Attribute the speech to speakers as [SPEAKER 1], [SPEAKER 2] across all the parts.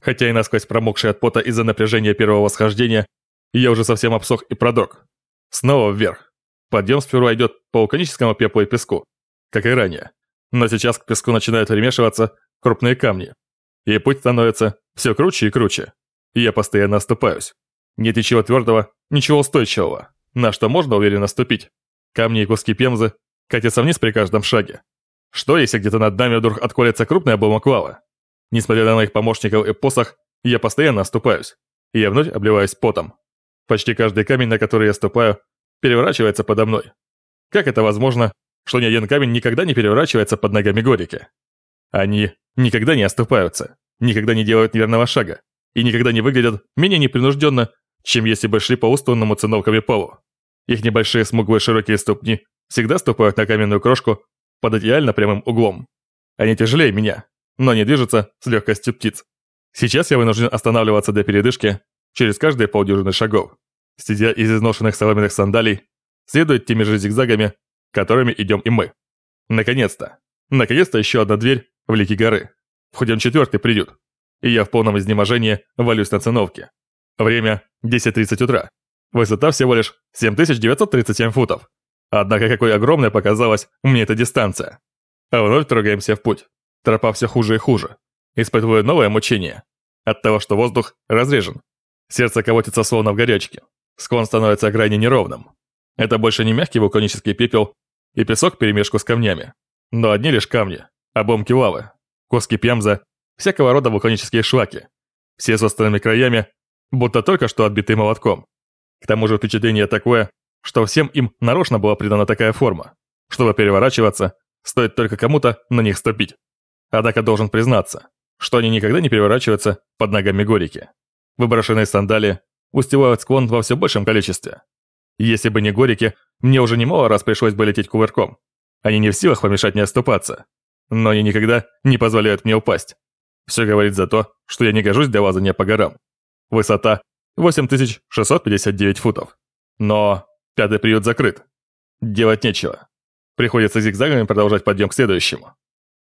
[SPEAKER 1] Хотя и насквозь промокший от пота из-за напряжения первого восхождения, я уже совсем обсох и продрог. Снова вверх. Подъем сперва идет по вулканическому пеплу и песку, как и ранее. Но сейчас к песку начинают перемешиваться крупные камни. И путь становится все круче и круче. И я постоянно оступаюсь. Нет ничего твердого, ничего устойчивого, на что можно уверенно ступить. Камни и куски пемзы катятся вниз при каждом шаге. Что, если где-то над нами вдруг отколется крупный обломок лавы? Несмотря на моих помощников и посох, я постоянно оступаюсь. И я вновь обливаюсь потом. Почти каждый камень, на который я ступаю, переворачивается подо мной. Как это возможно, что ни один камень никогда не переворачивается под ногами Горики? Они никогда не оступаются, никогда не делают неверного шага и никогда не выглядят менее непринужденно, чем если бы шли по устланному циновками полу. Их небольшие смуглые широкие ступни всегда ступают на каменную крошку под идеально прямым углом. Они тяжелее меня, но не движутся с легкостью птиц. Сейчас я вынужден останавливаться для передышки через каждые полдюжины шагов. Сидя из изношенных соломенных сандалий, следует теми же зигзагами, которыми идем и мы. Наконец-то. Наконец-то еще одна дверь в лики горы. Входим четвертый приют. И я в полном изнеможении валюсь на циновке. Время 10.30 утра. Высота всего лишь 7937 футов. Однако какой огромной показалась мне эта дистанция. А вновь трогаемся в путь. Тропа все хуже и хуже. Испытываю новое мучение. От того, что воздух разрежен. Сердце колотится словно в горячке. Склон становится крайне неровным. Это больше не мягкий вулканический пепел и песок перемешку с камнями. Но одни лишь камни, обломки лавы, куски пемза, всякого рода вулканические шлаки. Все с острыми краями, будто только что отбитый молотком. К тому же впечатление такое, что всем им нарочно была придана такая форма. Чтобы переворачиваться, стоит только кому-то на них ступить. Однако должен признаться, что они никогда не переворачиваются под ногами горики. Выброшенные сандалии устилают склон во все большем количестве. Если бы не горики, мне уже немало раз пришлось бы лететь кувырком. Они не в силах помешать мне оступаться. Но они никогда не позволяют мне упасть. Все говорит за то, что я не гожусь для лазания по горам. Высота 8659 футов. Но пятый приют закрыт. Делать нечего. Приходится зигзагами продолжать подъем к следующему.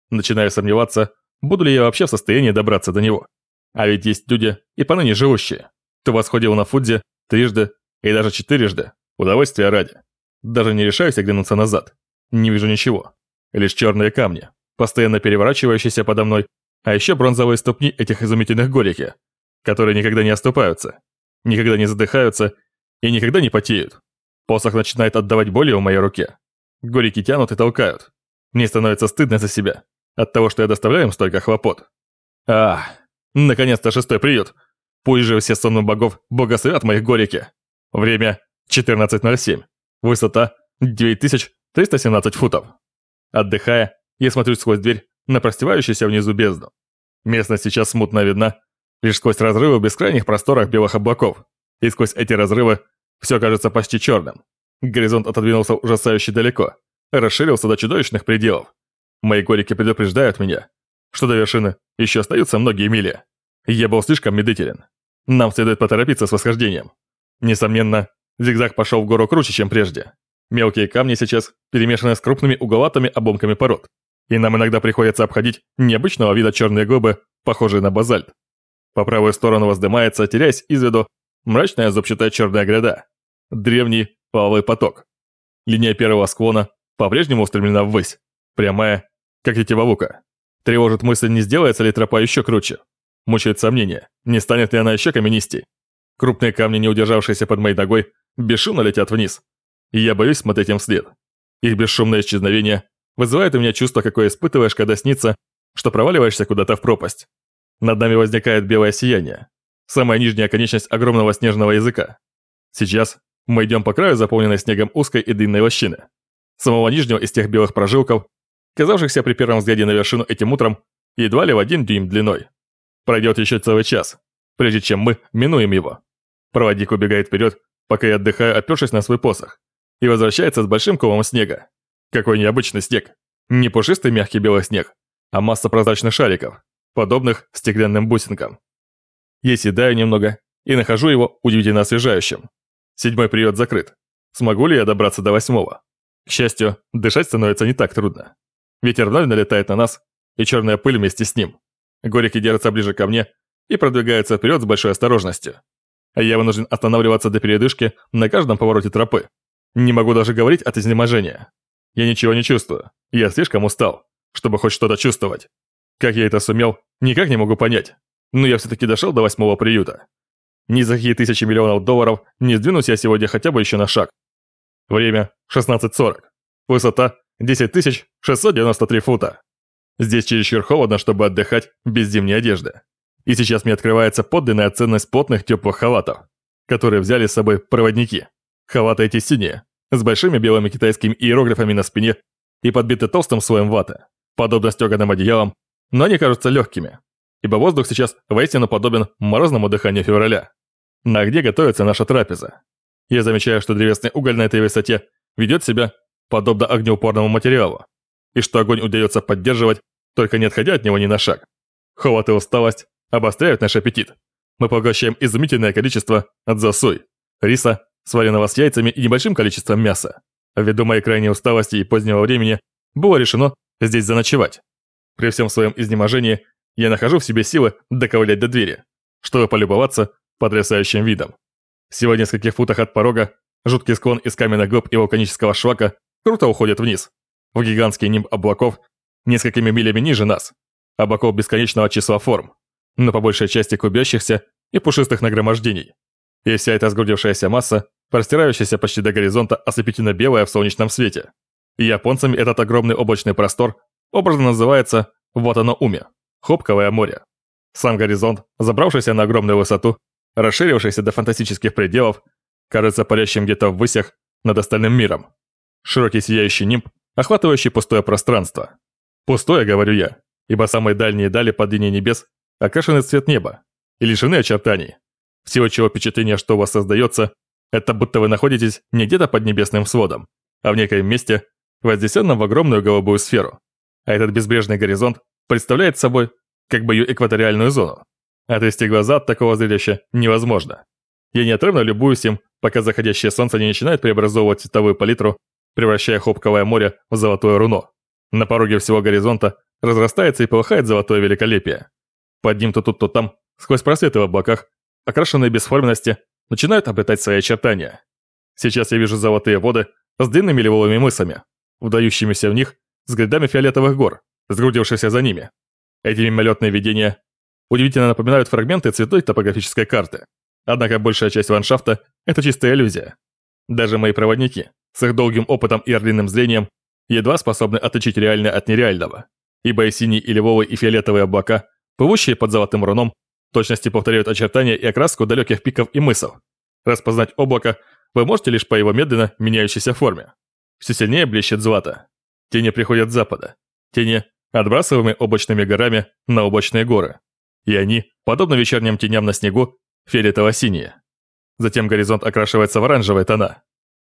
[SPEAKER 1] Начинаю сомневаться, буду ли я вообще в состоянии добраться до него. А ведь есть люди и поныне живущие, кто восходил на Фудзе трижды и даже четырежды, удовольствия ради. Даже не решаюсь оглянуться назад. Не вижу ничего. Лишь черные камни, постоянно переворачивающиеся подо мной, а еще бронзовые ступни этих изумительных горики, которые никогда не оступаются, никогда не задыхаются и никогда не потеют. Посох начинает отдавать болью в моей руке. Горики тянут и толкают. Мне становится стыдно за себя, от того, что я доставляю им столько хлопот. А, наконец-то шестой приют. Пусть же все сонмы богов благословят моих горики. Время 14.07. Высота 9317 футов. Отдыхая, я смотрю сквозь дверь на простевающуюся внизу бездну. Местность сейчас смутно видна, лишь сквозь разрывы в бескрайних просторах белых облаков. И сквозь эти разрывы все кажется почти черным. Горизонт отодвинулся ужасающе далеко, расширился до чудовищных пределов. Мои горики предупреждают меня, что до вершины еще остаются многие мили. Я был слишком медлителен. Нам следует поторопиться с восхождением. Несомненно, зигзаг пошел в гору круче, чем прежде. Мелкие камни сейчас перемешаны с крупными угловатыми обломками пород. И нам иногда приходится обходить необычного вида черные глыбы, похожие на базальт. По правую сторону воздымается, теряясь из виду, мрачная зубчатая черная гряда. Древний паловый поток. Линия первого склона по-прежнему устремлена ввысь, прямая, как тетива лука. Тревожит мысль, не сделается ли тропа еще круче. Мучает сомнение, не станет ли она еще каменистей. Крупные камни, не удержавшиеся под моей ногой, бесшумно летят вниз. И я боюсь смотреть им вслед. Их бесшумное исчезновение вызывает у меня чувство, какое испытываешь, когда снится, что проваливаешься куда-то в пропасть. Над нами возникает белое сияние. Самая нижняя конечность огромного снежного языка. Сейчас мы идем по краю заполненной снегом узкой и длинной лощины. Самого нижнего из тех белых прожилков, казавшихся при первом взгляде на вершину этим утром, едва ли в один дюйм длиной. Пройдет еще целый час, прежде чем мы минуем его. Проводник убегает вперед, пока я отдыхаю, опершись на свой посох, и возвращается с большим комом снега. Какой необычный снег. Не пушистый мягкий белый снег, а масса прозрачных шариков, подобных стеклянным бусинкам. Я седаю немного и нахожу его удивительно освежающим. Седьмой приют закрыт. Смогу ли я добраться до восьмого? К счастью, дышать становится не так трудно. Ветер вновь налетает на нас, и черная пыль вместе с ним. Горики держатся ближе ко мне, и продвигаются вперед с большой осторожностью. Я вынужден останавливаться до передышки на каждом повороте тропы. Не могу даже говорить от изнеможения. Я ничего не чувствую. Я слишком устал, чтобы хоть что-то чувствовать. Как я это сумел, никак не могу понять. Но я все-таки дошел до восьмого приюта. Ни за какие тысячи миллионов долларов не сдвинусь я сегодня хотя бы еще на шаг. Время 16.40. Высота 10693 фута. Здесь чересчур холодно, чтобы отдыхать без зимней одежды. И сейчас мне открывается подлинная ценность плотных теплых халатов, которые взяли с собой проводники. Халаты эти синие, с большими белыми китайскими иероглифами на спине и подбиты толстым слоем ваты, подобно стеганым одеялам, но они кажутся легкими, ибо воздух сейчас воистину подобен морозному дыханию февраля. На огне готовится наша трапеза. Я замечаю, что древесный уголь на этой высоте ведет себя подобно огнеупорному материалу, и что огонь удается поддерживать, только не отходя от него ни на шаг. Холод и усталость обостряют наш аппетит. Мы поглощаем изумительное количество отзасой, риса, сваренного с яйцами и небольшим количеством мяса. Ввиду моей крайней усталости и позднего времени, было решено здесь заночевать. При всем своем изнеможении я нахожу в себе силы доковылять до двери, чтобы полюбоваться потрясающим видом. Всего в нескольких футах от порога жуткий склон из каменных глыб и вулканического шлака круто уходит вниз, в гигантский нимб облаков, несколькими милями ниже нас, облаков бесконечного числа форм, но по большей части клубящихся и пушистых нагромождений. И вся эта сгрудившаяся масса, простирающаяся почти до горизонта, ослепительно белая в солнечном свете. Японцами этот огромный облачный простор образно называется «Вот оно уме» – Хопковое море. Сам горизонт, забравшийся на огромную высоту, расширившийся до фантастических пределов, кажется парящим где-то в высях над остальным миром. Широкий сияющий нимб, охватывающий пустое пространство. Пустое, говорю я, ибо самые дальние дали под линией небес окрашены цвет неба и лишены очертаний. Всего чего впечатление, что у вас создается, это будто вы находитесь не где-то под небесным сводом, а в некоем месте, вознесенном в огромную голубую сферу. А этот безбрежный горизонт представляет собой как бы ее экваториальную зону. Отвести глаза от такого зрелища невозможно. Я неотрывно любуюсь им, пока заходящее солнце не начинает преобразовывать цветовую палитру, превращая хопковое море в золотое руно. На пороге всего горизонта разрастается и полыхает золотое великолепие. Под ним то тут, то там, сквозь просветы в облаках, окрашенные бесформенности, начинают обретать свои очертания. Сейчас я вижу золотые воды с длинными левовыми мысами, вдающимися в них с грядами фиолетовых гор, сгрудившихся за ними. Эти мимолетные видения удивительно напоминают фрагменты цветной топографической карты. Однако большая часть ландшафта – это чистая иллюзия. Даже мои проводники, с их долгим опытом и орлиным зрением, едва способны отличить реальное от нереального. Ибо и синие, и лиловые, и фиолетовые облака, плывущие под золотым руном, точности повторяют очертания и окраску далеких пиков и мысов. Распознать облако вы можете лишь по его медленно меняющейся форме. Все сильнее блещет злато. Тени приходят с запада. Тени, отбрасываемые облачными горами на облачные горы. И они, подобно вечерним теням на снегу, фиолетово-синие. Затем горизонт окрашивается в оранжевые тона.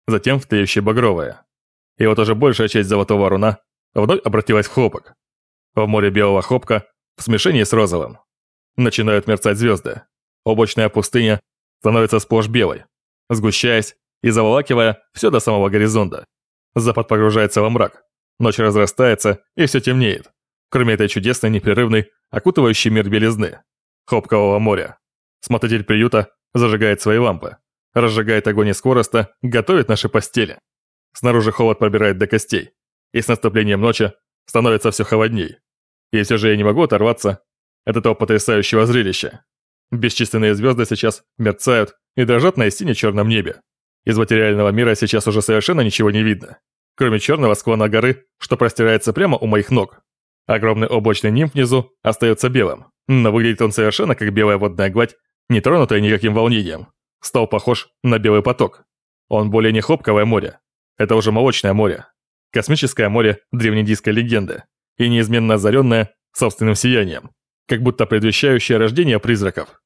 [SPEAKER 1] Затем в тлеющие багровые. И вот уже большая часть золотого руна вновь обратилась в хлопок. В море белого хлопка в смешении с розовым. Начинают мерцать звезды. Облачная пустыня становится сплошь белой, сгущаясь и заволакивая все до самого горизонта. Запад погружается во мрак. Ночь разрастается и все темнеет, кроме этой чудесной, непрерывной, окутывающей мир белизны. Хопкового моря. Смотритель приюта зажигает свои лампы, разжигает огонь из хвороста, готовит наши постели. Снаружи холод пробирает до костей, и с наступлением ночи становится все холодней. И все же я не могу оторваться от этого потрясающего зрелища. Бесчисленные звезды сейчас мерцают и дрожат на истине черном небе. Из материального мира сейчас уже совершенно ничего не видно, кроме черного склона горы, что простирается прямо у моих ног. Огромный облачный нимб внизу остается белым, но выглядит он совершенно как белая водная гладь, не тронутая никаким волнением. Стал похож на белый поток. Он более не хлопковое море. Это уже молочное море. Космическое море древнедийской легенды. И неизменно озаренное собственным сиянием. Как будто предвещающее рождение призраков.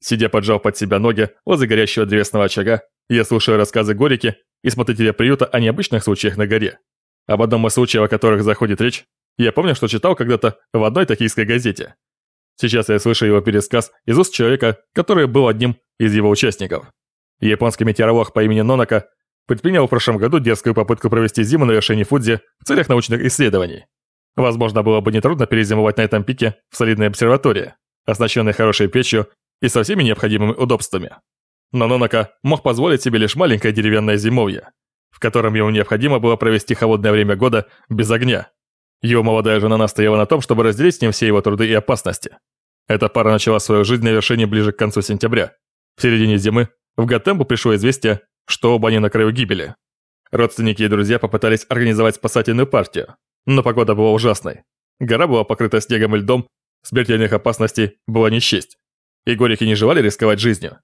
[SPEAKER 1] Сидя поджав под себя ноги возле горящего древесного очага, я слушаю рассказы Горики и смотрителя приюта о необычных случаях на горе. Об одном из случаев, о которых заходит речь, я помню, что читал когда-то в одной токийской газете. Сейчас я слышу его пересказ из уст человека, который был одним из его участников. Японский метеоролог по имени Нонака предпринял в прошлом году дерзкую попытку провести зиму на вершине Фудзи в целях научных исследований. Возможно, было бы нетрудно перезимовать на этом пике в солидной обсерватории. оснащенный хорошей печью и со всеми необходимыми удобствами. Но Нонака мог позволить себе лишь маленькое деревянное зимовье, в котором ему необходимо было провести холодное время года без огня. Его молодая жена настояла на том, чтобы разделить с ним все его труды и опасности. Эта пара начала свою жизнь на вершине ближе к концу сентября. В середине зимы в Готембу пришло известие, что оба они на краю гибели. Родственники и друзья попытались организовать спасательную партию, но погода была ужасной. Гора была покрыта снегом и льдом, смертельных опасностей было не счесть. И горики не желали рисковать жизнью.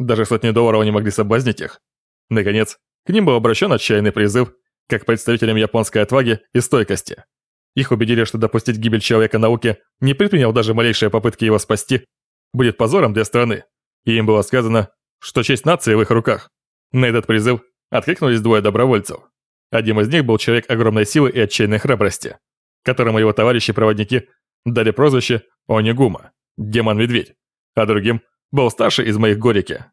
[SPEAKER 1] Даже сотни долларов не могли соблазнить их. Наконец, к ним был обращен отчаянный призыв, как представителям японской отваги и стойкости. Их убедили, что допустить гибель человека науки, не предпринял даже малейшие попытки его спасти, будет позором для страны. И им было сказано, что честь нации в их руках. На этот призыв откликнулись двое добровольцев. Один из них был человек огромной силы и отчаянной храбрости, которому его товарищи-проводники дали прозвище Онигума, демон-медведь, а другим был старший из моих горики.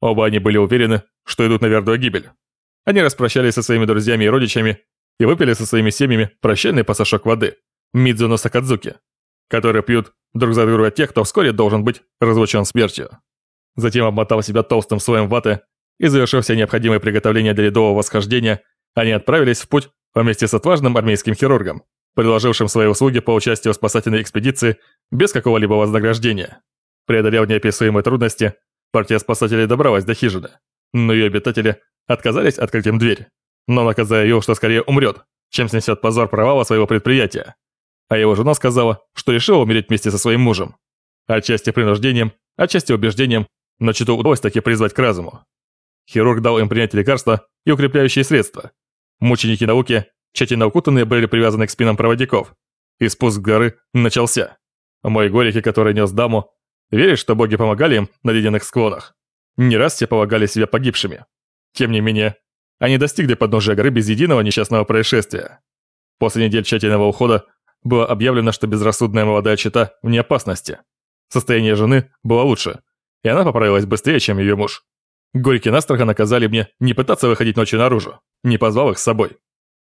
[SPEAKER 1] Оба они были уверены, что идут на верную гибель. Они распрощались со своими друзьями и родичами и выпили со своими семьями прощальный пасашок воды, Мидзуно Сакадзуки, которые пьют друг за друга тех, кто вскоре должен быть разлучен смертью. Затем обмотав себя толстым слоем ваты и завершив все необходимые приготовления для ледового восхождения, они отправились в путь вместе с отважным армейским хирургом, предложившим свои услуги по участию в спасательной экспедиции без какого-либо вознаграждения. Преодолев неописуемые трудности, партия спасателей добралась до хижины, но ее обитатели отказались открыть им дверь. Но Нака заявил, что скорее умрет, чем снесет позор провала своего предприятия. А его жена сказала, что решила умереть вместе со своим мужем. Отчасти принуждением, отчасти убеждением, но что удалось таки призвать к разуму. Хирург дал им принять лекарства и укрепляющие средства. Мученики науки, тщательно укутанные, были привязаны к спинам проводников. И спуск горы начался. Мой горики, который нес даму, верит, что боги помогали им на ледяных склонах. Не раз все полагали себя погибшими. Тем не менее, они достигли подножия горы без единого несчастного происшествия. После недель тщательного ухода было объявлено, что безрассудная молодая чита вне опасности. Состояние жены было лучше, и она поправилась быстрее, чем ее муж. Горькие настрого наказали мне не пытаться выходить ночью наружу, не позвал их с собой.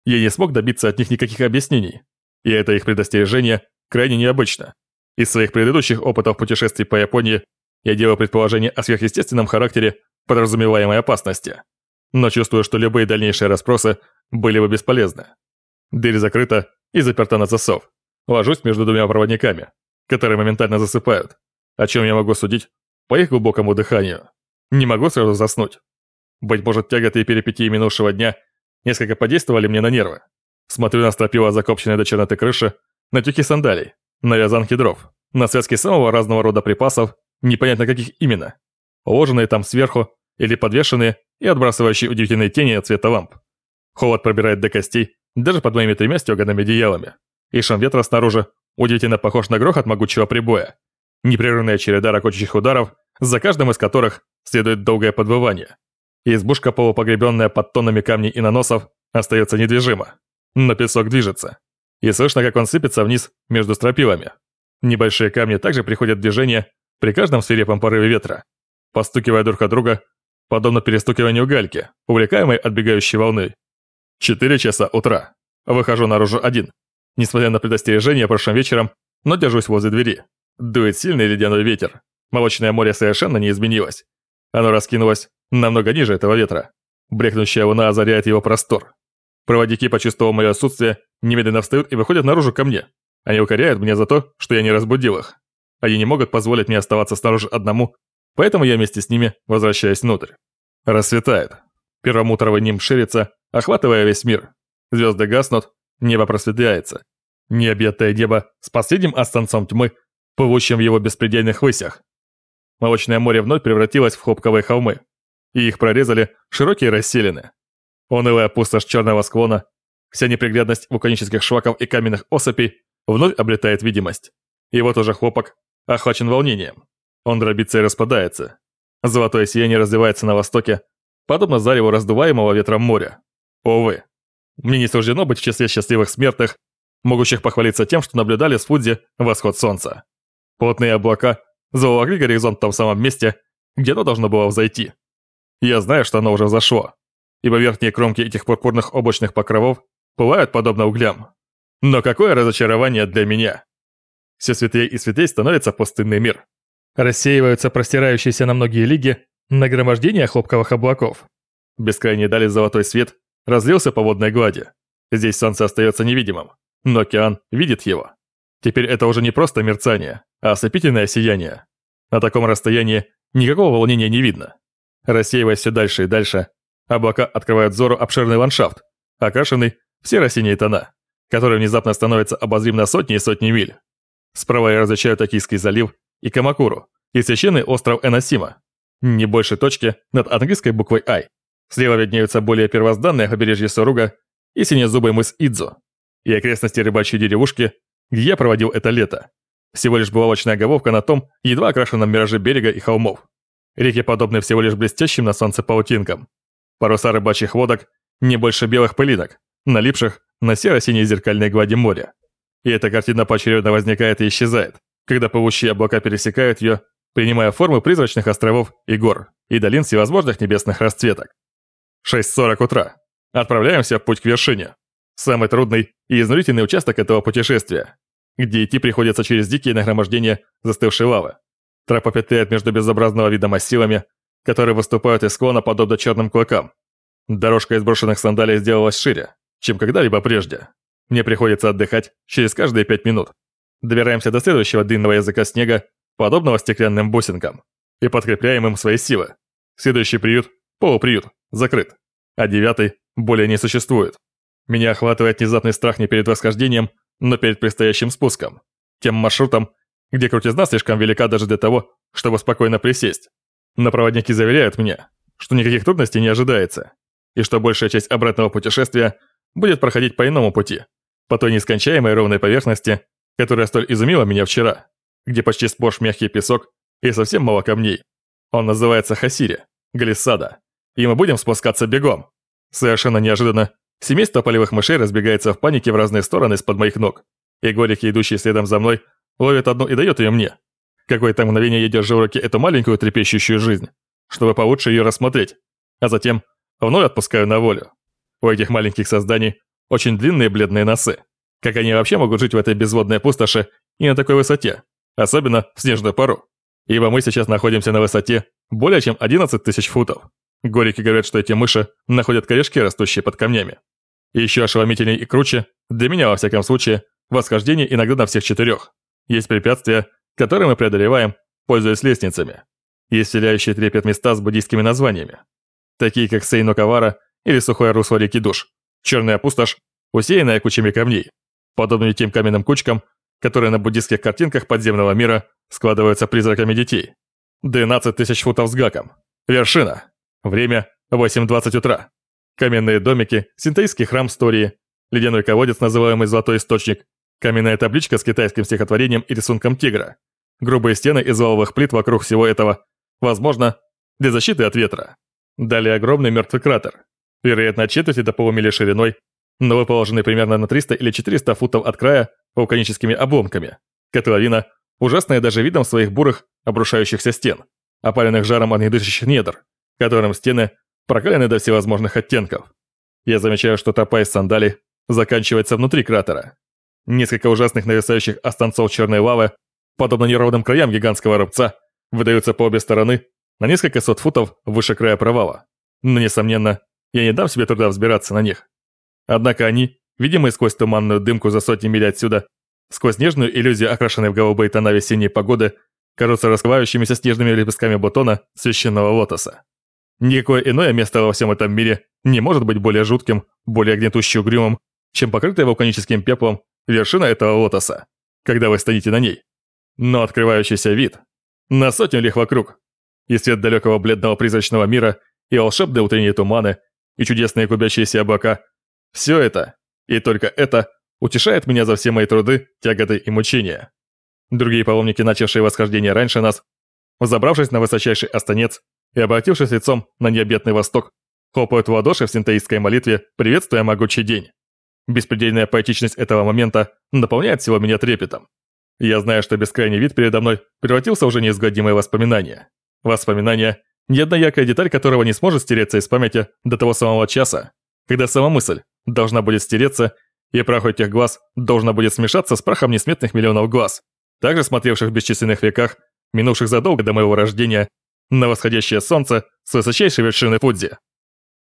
[SPEAKER 1] Я не смог добиться от них никаких объяснений, и это их предостережение крайне необычно. Из своих предыдущих опытов путешествий по Японии я делаю предположение о сверхъестественном характере подразумеваемой опасности. Но чувствую, что любые дальнейшие расспросы были бы бесполезны. Дверь закрыта и заперта на засов. Ложусь между двумя проводниками, которые моментально засыпают, о чем я могу судить по их глубокому дыханию. Не могу сразу заснуть. Быть может, тяготы и перипетии минувшего дня несколько подействовали мне на нервы. Смотрю на стропила закопченной до черноты крыши, на тюки сандалий, на вязанки дров, на связки самого разного рода припасов, непонятно каких именно, уложенные там сверху или подвешенные и отбрасывающие удивительные тени от цвета ламп. Холод пробирает до костей, даже под моими тремя стегаными одеялами. И шум ветра снаружи удивительно похож на грохот могучего прибоя. Непрерывная череда ракочущих ударов, за каждым из которых следует долгое подвывание. Избушка, полупогребенная под тоннами камней и наносов, остается недвижима. Но песок движется. И слышно, как он сыпется вниз между стропилами. Небольшие камни также приходят в движение при каждом свирепом порыве ветра, постукивая друг от друга, подобно перестукиванию гальки, увлекаемой отбегающей волной. Четыре часа утра. Выхожу наружу один. Несмотря на предостережение прошлым вечером, но держусь возле двери. Дует сильный ледяной ветер. Молочное море совершенно не изменилось. Оно раскинулось намного ниже этого ветра. Брехнущая луна озаряет его простор. Проводники, почувствовав мое отсутствие, немедленно встают и выходят наружу ко мне. Они укоряют меня за то, что я не разбудил их. Они не могут позволить мне оставаться снаружи одному, поэтому я вместе с ними возвращаюсь внутрь. Рассветает. Первомутровый ним ширится, охватывая весь мир. Звезды гаснут, небо просветляется. Необъятое небо с последним останцом тьмы, плывущим в его беспредельных высях. Молочное море вновь превратилось в хлопковые холмы, и их прорезали широкие расселины. Унылая пустошь черного склона, вся неприглядность вулканических шваков и каменных осыпей вновь обретает видимость. И вот уже хлопок охвачен волнением. Он дробится и распадается. Золотое сияние развивается на востоке, подобно зареву раздуваемого ветром моря. Увы, мне не суждено быть в числе счастливых смертных, могущих похвалиться тем, что наблюдали с Фудзи восход солнца. Плотные облака заволокли горизонт в том самом месте, где оно должно было взойти. Я знаю, что оно уже взошло, ибо верхние кромки этих пурпурных облачных покровов пылают подобно углям. Но какое разочарование для меня! все светлее и светлее становится пустынный мир. Рассеиваются простирающиеся на многие лиги нагромождения хлопковых облаков. Бескрайний дали золотой свет разлился по водной глади. Здесь солнце остается невидимым, но океан видит его. Теперь это уже не просто мерцание, а ослепительное сияние. На таком расстоянии никакого волнения не видно. Рассеиваясь все дальше и дальше, облака открывают взору обширный ландшафт, окрашенный в серо-синие тона, который внезапно становится обозрим на сотни и сотни миль. Справа я различаю Токийский залив и Камакуру, и священный остров Эносима, не больше точки над английской буквой «I». Слева виднеются более первозданные побережье Соруга и синезубый мыс Идзу, и окрестности рыбачьей деревушки, где я проводил это лето. Всего лишь булавочная головка на том, едва окрашенном мираже берега и холмов. Реки подобны всего лишь блестящим на солнце паутинкам. Паруса рыбачьих лодок не больше белых пылинок, налипших на серо-синей зеркальной глади моря. И эта картина поочередно возникает и исчезает, когда плывущие облака пересекают ее, принимая формы призрачных островов и гор, и долин всевозможных небесных расцветок. 6.40 утра. Отправляемся в путь к вершине. Самый трудный и изнурительный участок этого путешествия, где идти приходится через дикие нагромождения застывшей лавы. Тропа петляет между безобразного вида массивами, которые выступают из склона подобно черным клыкам. Дорожка из брошенных сандалий сделалась шире, чем когда-либо прежде. Мне приходится отдыхать через каждые пять минут. Добираемся до следующего длинного языка снега, подобного стеклянным бусинкам, и подкрепляем им свои силы. Следующий приют, полуприют, закрыт, а девятый более не существует. Меня охватывает внезапный страх не перед восхождением, но перед предстоящим спуском. Тем маршрутом, где крутизна слишком велика даже для того, чтобы спокойно присесть. Но проводники заверяют меня, что никаких трудностей не ожидается, и что большая часть обратного путешествия будет проходить по иному пути, по той нескончаемой ровной поверхности, которая столь изумила меня вчера, где почти сплошь мягкий песок и совсем мало камней. Он называется Хасири, глиссада, и мы будем спускаться бегом. Совершенно неожиданно семейство полевых мышей разбегается в панике в разные стороны из-под моих ног, и горики, идущие следом за мной, ловит одну и дает ее мне. Какое-то мгновение я держу в руке эту маленькую трепещущую жизнь, чтобы получше ее рассмотреть, а затем вновь отпускаю на волю. У этих маленьких созданий очень длинные бледные носы. Как они вообще могут жить в этой безводной пустоши и на такой высоте, особенно в снежную пару? Ибо мы сейчас находимся на высоте более чем 11 тысяч футов. Горики говорят, что эти мыши находят корешки, растущие под камнями. И еще ошеломительнее и круче, для меня во всяком случае, восхождение иногда на всех четырех. Есть препятствия, которые мы преодолеваем, пользуясь лестницами. Есть вселяющие трепет места с буддийскими названиями. Такие как Сейно-Кавара или сухое русло реки Душ, черная пустошь, усеянная кучами камней, подобными тем каменным кучкам, которые на буддийских картинках подземного мира складываются призраками детей. 12 тысяч футов с гаком. Вершина. Время 8.20 утра. Каменные домики, синтаистский храм Стории, ледяной колодец, называемый Золотой Источник, каменная табличка с китайским стихотворением и рисунком тигра, грубые стены из валовых плит вокруг всего этого, возможно, для защиты от ветра. Далее огромный мертвый кратер, вероятно, четверти до полумили шириной, но выположенный примерно на 300 или 400 футов от края вулканическими обломками. Котловина, ужасная даже видом своих бурых, обрушающихся стен, опаленных жаром огнедышащих недр, которым стены прокалены до всевозможных оттенков. Я замечаю, что тропа из сандалий заканчивается внутри кратера. Несколько ужасных нависающих останцов черной лавы, подобно неровным краям гигантского рубца, выдаются по обе стороны на несколько сот футов выше края провала. Но, несомненно, я не дам себе труда взбираться на них. Однако они, видимые сквозь туманную дымку за сотни миль отсюда, сквозь нежную иллюзию, окрашенной в голубые тона весенней погоды, кажутся раскрывающимися снежными лепестками бутона священного лотоса. Никакое иное место во всем этом мире не может быть более жутким, более гнетущим угрюмым, чем покрытая вулканическим пеплом вершина этого лотоса, когда вы стоите на ней. Но открывающийся вид на сотню лих вокруг, и свет далекого бледного призрачного мира, и волшебные утренние туманы, и чудесные клубящиеся облака – все это, и только это, утешает меня за все мои труды, тяготы и мучения. Другие паломники, начавшие восхождение раньше нас, взобравшись на высочайший останец и обратившись лицом на необъятный восток, хлопают в ладоши в синтаистской молитве, приветствуя могучий день. Беспредельная поэтичность этого момента наполняет всего меня трепетом. Я знаю, что бескрайний вид передо мной превратился уже в неизгладимое воспоминание. Воспоминание, ни одна яркая деталь которого не сможет стереться из памяти до того самого часа, когда сама мысль должна будет стереться, и прах этих глаз должна будет смешаться с прахом несметных миллионов глаз, также смотревших в бесчисленных веках, минувших задолго до моего рождения, на восходящее солнце с высочайшей вершины Фудзи.